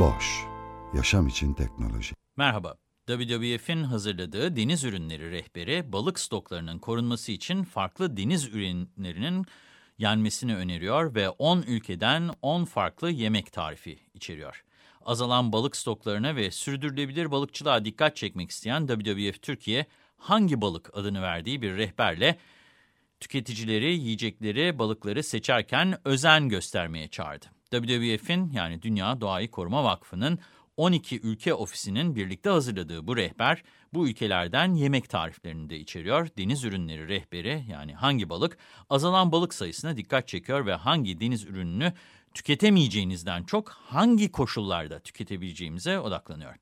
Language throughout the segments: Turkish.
Boş, yaşam için teknoloji. Merhaba. WWF'in hazırladığı deniz ürünleri rehberi balık stoklarının korunması için farklı deniz ürünlerinin yenmesini öneriyor ve 10 ülkeden 10 farklı yemek tarifi içeriyor. Azalan balık stoklarına ve sürdürülebilir balıkçılığa dikkat çekmek isteyen WWF Türkiye, hangi balık adını verdiği bir rehberle tüketicileri, yiyecekleri, balıkları seçerken özen göstermeye çağırdı. WWF'in yani Dünya Doğayı Koruma Vakfı'nın 12 ülke ofisinin birlikte hazırladığı bu rehber, bu ülkelerden yemek tariflerini de içeriyor. Deniz ürünleri rehberi yani hangi balık, azalan balık sayısına dikkat çekiyor ve hangi deniz ürününü tüketemeyeceğinizden çok hangi koşullarda tüketebileceğimize odaklanıyor.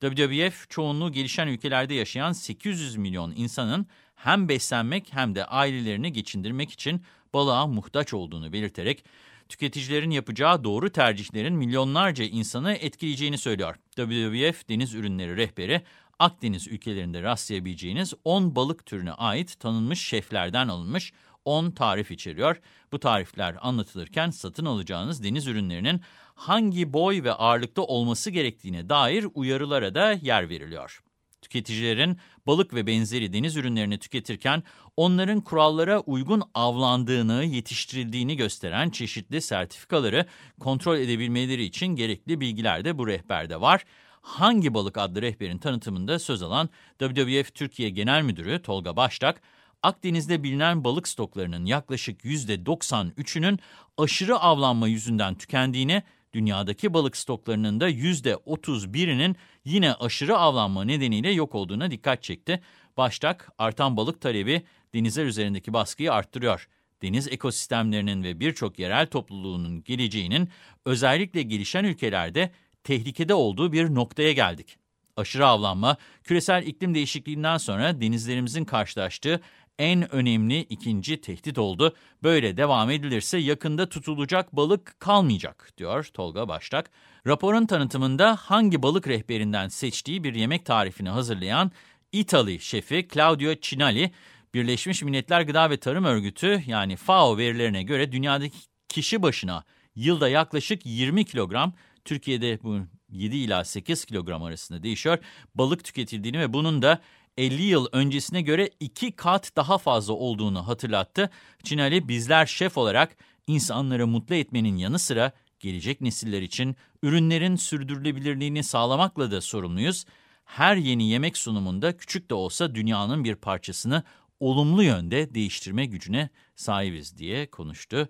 WWF çoğunluğu gelişen ülkelerde yaşayan 800 milyon insanın hem beslenmek hem de ailelerini geçindirmek için balığa muhtaç olduğunu belirterek tüketicilerin yapacağı doğru tercihlerin milyonlarca insanı etkileyeceğini söylüyor. WWF Deniz Ürünleri Rehberi, Akdeniz ülkelerinde rastlayabileceğiniz 10 balık türüne ait tanınmış şeflerden alınmış 10 tarif içeriyor. Bu tarifler anlatılırken satın alacağınız deniz ürünlerinin hangi boy ve ağırlıkta olması gerektiğine dair uyarılara da yer veriliyor. Tüketicilerin balık ve benzeri deniz ürünlerini tüketirken onların kurallara uygun avlandığını, yetiştirildiğini gösteren çeşitli sertifikaları kontrol edebilmeleri için gerekli bilgiler de bu rehberde var. Hangi Balık adlı rehberin tanıtımında söz alan WWF Türkiye Genel Müdürü Tolga Baştak, Akdeniz'de bilinen balık stoklarının yaklaşık %93'ünün aşırı avlanma yüzünden tükendiğini, dünyadaki balık stoklarının da %31'inin yine aşırı avlanma nedeniyle yok olduğuna dikkat çekti. Baştak, artan balık talebi denizler üzerindeki baskıyı arttırıyor. Deniz ekosistemlerinin ve birçok yerel topluluğunun geleceğinin özellikle gelişen ülkelerde tehlikede olduğu bir noktaya geldik. Aşırı avlanma, küresel iklim değişikliğinden sonra denizlerimizin karşılaştığı en önemli ikinci tehdit oldu. Böyle devam edilirse yakında tutulacak balık kalmayacak, diyor Tolga Baştak. Raporun tanıtımında hangi balık rehberinden seçtiği bir yemek tarifini hazırlayan İtali şefi Claudio Cinali, Birleşmiş Milletler Gıda ve Tarım Örgütü yani FAO verilerine göre dünyadaki kişi başına yılda yaklaşık 20 kilogram, Türkiye'de bu 7 ila 8 kilogram arasında değişiyor, balık tüketildiğini ve bunun da 50 yıl öncesine göre iki kat daha fazla olduğunu hatırlattı. Çinali bizler şef olarak insanları mutlu etmenin yanı sıra gelecek nesiller için ürünlerin sürdürülebilirliğini sağlamakla da sorumluyuz. Her yeni yemek sunumunda küçük de olsa dünyanın bir parçasını olumlu yönde değiştirme gücüne sahibiz diye konuştu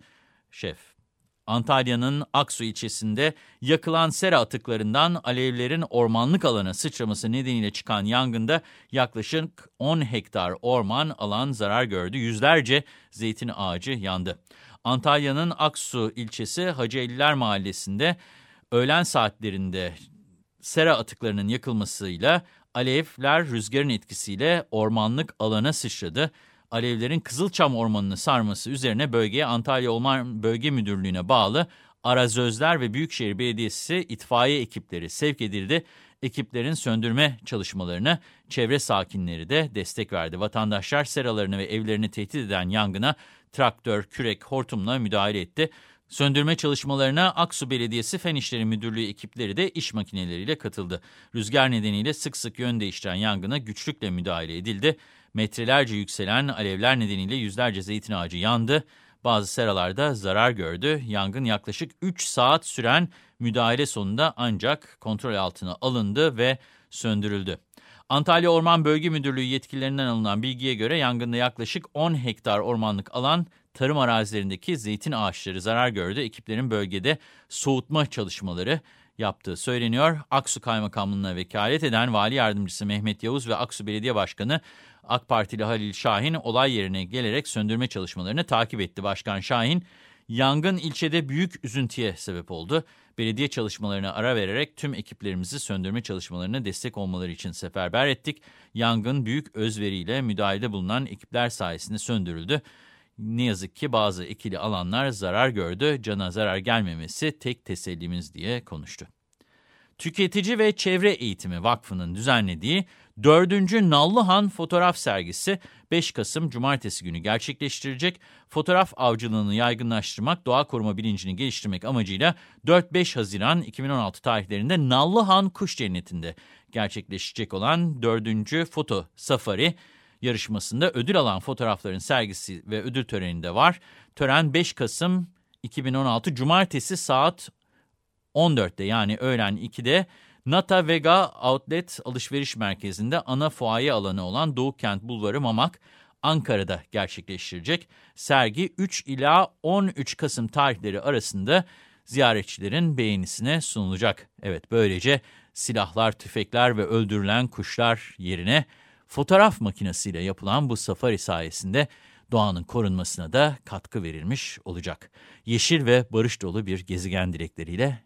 şef. Antalya'nın Aksu ilçesinde yakılan sera atıklarından alevlerin ormanlık alana sıçraması nedeniyle çıkan yangında yaklaşık 10 hektar orman alan zarar gördü. Yüzlerce zeytin ağacı yandı. Antalya'nın Aksu ilçesi Hacıeliler mahallesinde öğlen saatlerinde sera atıklarının yakılmasıyla alevler rüzgarın etkisiyle ormanlık alana sıçradı alevlerin Kızılçam Ormanı'nı sarması üzerine bölgeye Antalya Orman Bölge Müdürlüğü'ne bağlı Arazözler ve Büyükşehir Belediyesi itfaiye ekipleri sevk edildi. Ekiplerin söndürme çalışmalarına çevre sakinleri de destek verdi. Vatandaşlar seralarını ve evlerini tehdit eden yangına traktör, kürek, hortumla müdahale etti. Söndürme çalışmalarına Aksu Belediyesi Fen İşleri Müdürlüğü ekipleri de iş makineleriyle katıldı. Rüzgar nedeniyle sık sık yön değiştiren yangına güçlükle müdahale edildi. Metrelerce yükselen alevler nedeniyle yüzlerce zeytin ağacı yandı. Bazı seralarda zarar gördü. Yangın yaklaşık 3 saat süren müdahale sonunda ancak kontrol altına alındı ve söndürüldü. Antalya Orman Bölge Müdürlüğü yetkililerinden alınan bilgiye göre yangında yaklaşık 10 hektar ormanlık alan tarım arazilerindeki zeytin ağaçları zarar gördü. Ekiplerin bölgede soğutma çalışmaları yaptığı söyleniyor. Aksu Kaymakamlığı'na vekalet eden Vali Yardımcısı Mehmet Yavuz ve Aksu Belediye Başkanı AK Partili Halil Şahin olay yerine gelerek söndürme çalışmalarını takip etti. Başkan Şahin, Yangın ilçede büyük üzüntüye sebep oldu. Belediye çalışmalarına ara vererek tüm ekiplerimizi söndürme çalışmalarına destek olmaları için seferber ettik. Yangın büyük özveriyle müdahalede bulunan ekipler sayesinde söndürüldü. Ne yazık ki bazı ekili alanlar zarar gördü. Cana zarar gelmemesi tek tesellimiz diye konuştu. Tüketici ve Çevre Eğitimi Vakfı'nın düzenlediği 4. Nallıhan fotoğraf sergisi 5 Kasım Cumartesi günü gerçekleştirilecek. Fotoğraf avcılığını yaygınlaştırmak, doğa koruma bilincini geliştirmek amacıyla 4-5 Haziran 2016 tarihlerinde Nallıhan Kuş Cenneti'nde gerçekleşecek olan 4. Foto Safari yarışmasında ödül alan fotoğrafların sergisi ve ödül töreninde var. Tören 5 Kasım 2016 Cumartesi saat 14'te yani öğlen 2'de Nata Vega Outlet alışveriş merkezinde ana fuaye alanı olan Doğu Kent Bulvarı Mamak, Ankara'da gerçekleştirecek. Sergi 3 ila 13 Kasım tarihleri arasında ziyaretçilerin beğenisine sunulacak. Evet böylece silahlar, tüfekler ve öldürülen kuşlar yerine fotoğraf makinesiyle yapılan bu safari sayesinde doğanın korunmasına da katkı verilmiş olacak. Yeşil ve barış dolu bir gezegen dilekleriyle